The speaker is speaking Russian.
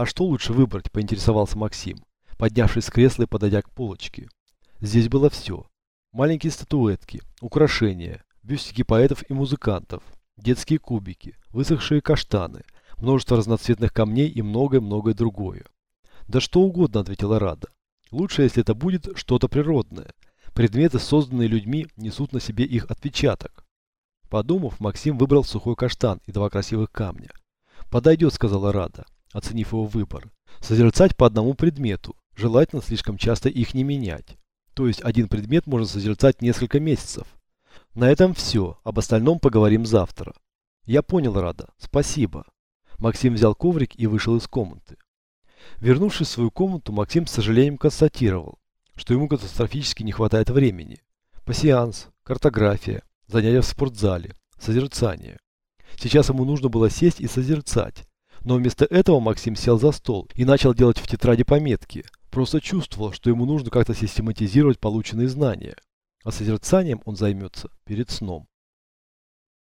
А что лучше выбрать, поинтересовался Максим, поднявшись с кресла и подойдя к полочке. Здесь было все. Маленькие статуэтки, украшения, бюстики поэтов и музыкантов, детские кубики, высохшие каштаны, множество разноцветных камней и многое-многое другое. «Да что угодно», — ответила Рада. «Лучше, если это будет что-то природное. Предметы, созданные людьми, несут на себе их отпечаток». Подумав, Максим выбрал сухой каштан и два красивых камня. «Подойдет», — сказала Рада, оценив его выбор. «Созерцать по одному предмету, желательно слишком часто их не менять. То есть один предмет можно созерцать несколько месяцев. На этом все, об остальном поговорим завтра». «Я понял, Рада, спасибо». Максим взял коврик и вышел из комнаты. Вернувшись в свою комнату, Максим с сожалением констатировал, что ему катастрофически не хватает времени. Пассианс, картография, занятия в спортзале, созерцание. Сейчас ему нужно было сесть и созерцать. Но вместо этого Максим сел за стол и начал делать в тетради пометки. Просто чувствовал, что ему нужно как-то систематизировать полученные знания. А созерцанием он займется перед сном.